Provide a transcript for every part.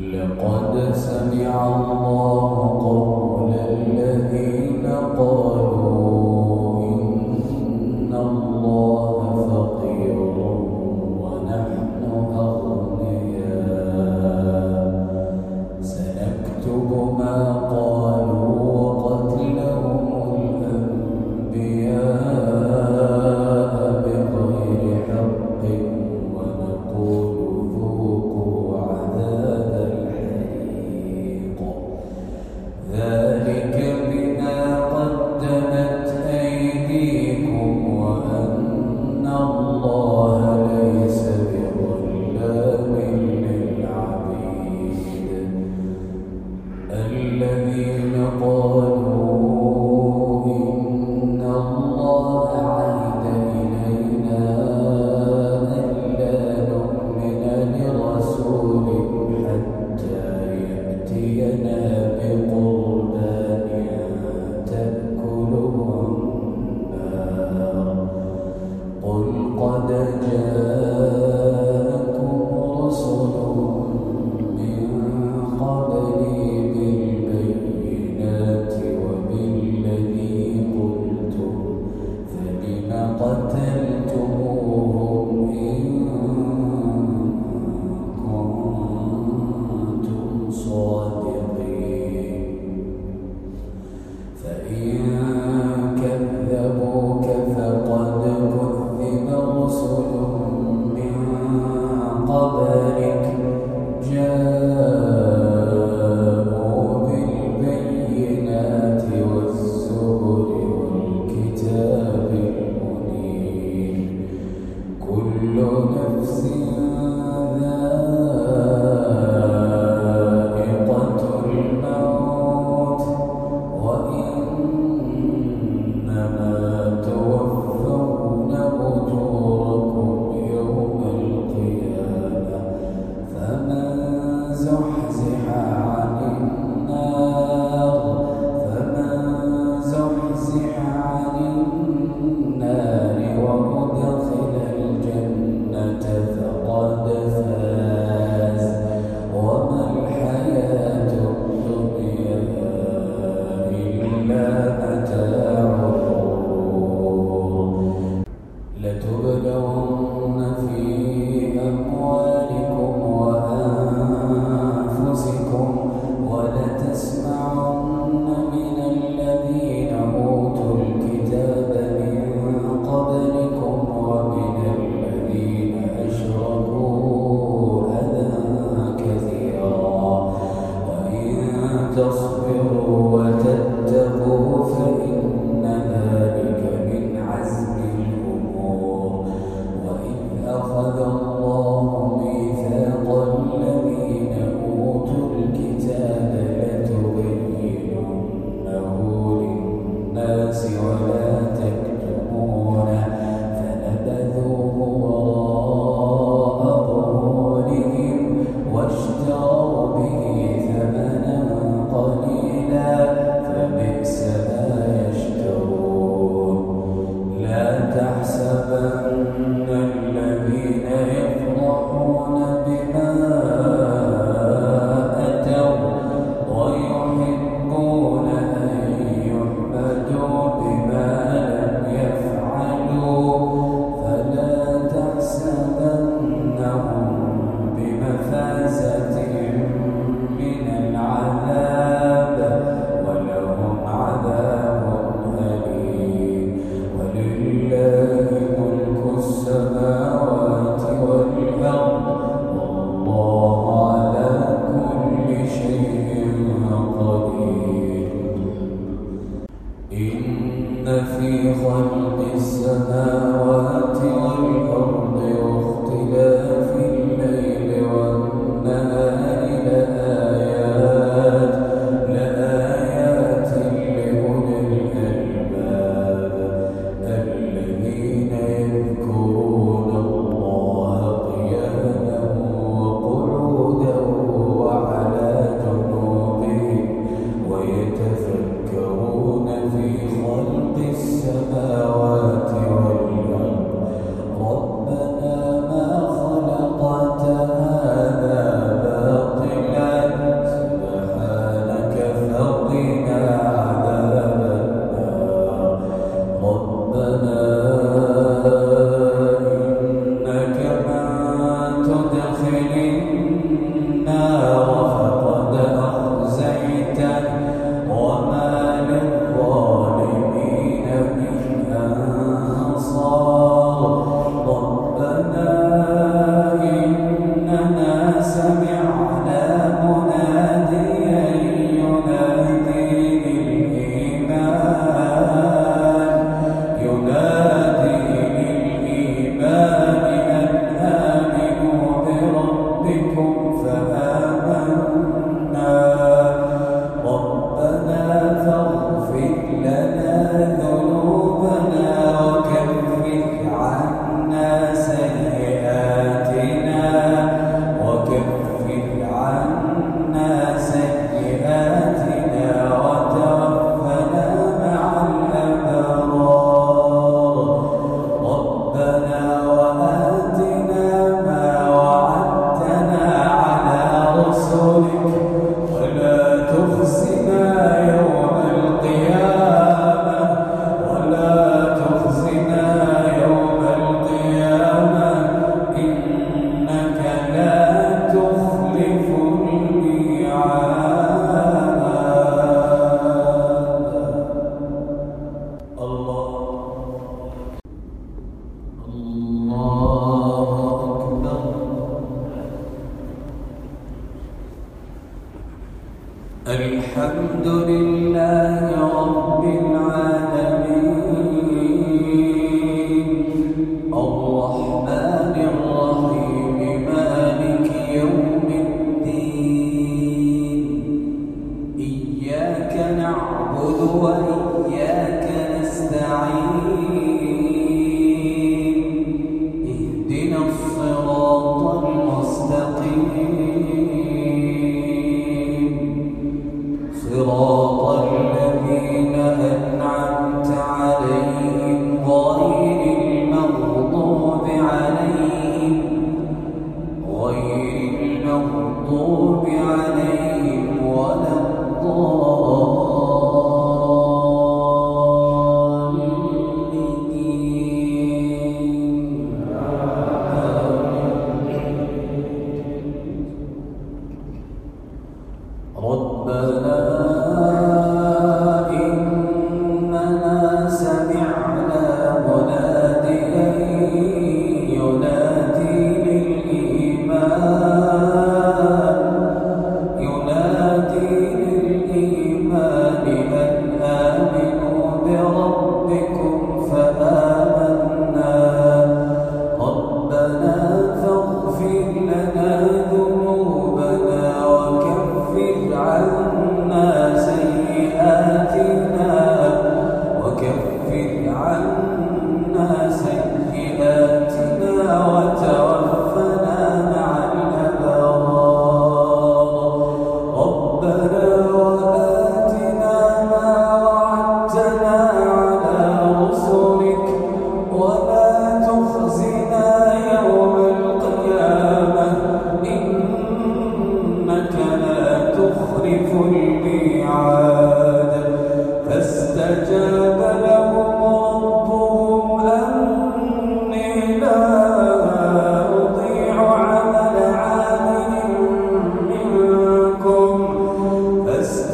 لقد سمع الله قول الذين قالوا ربنا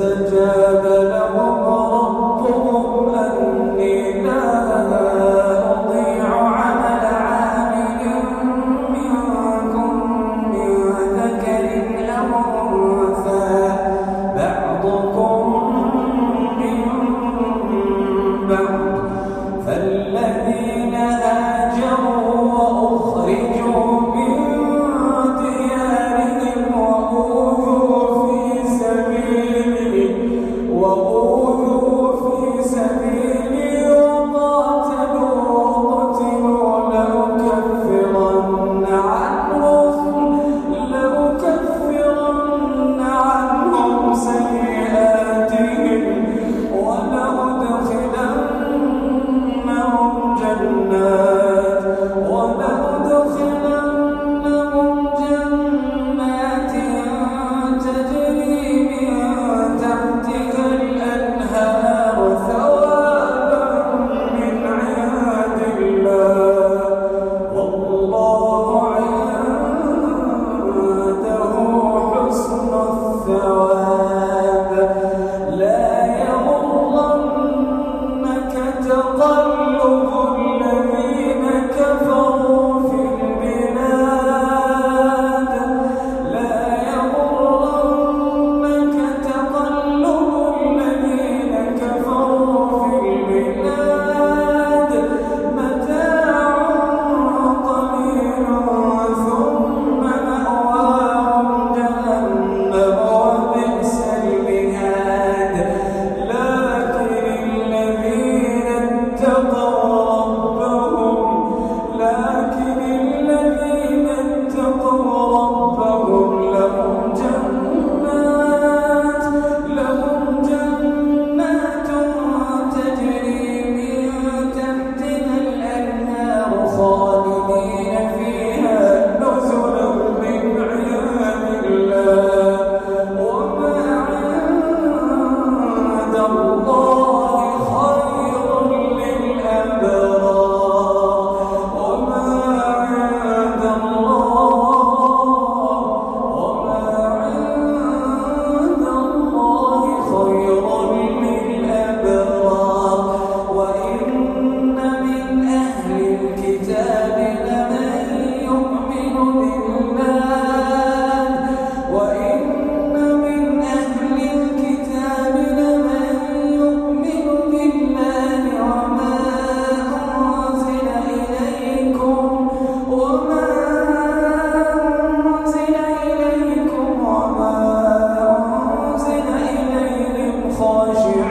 فاستجاب was you.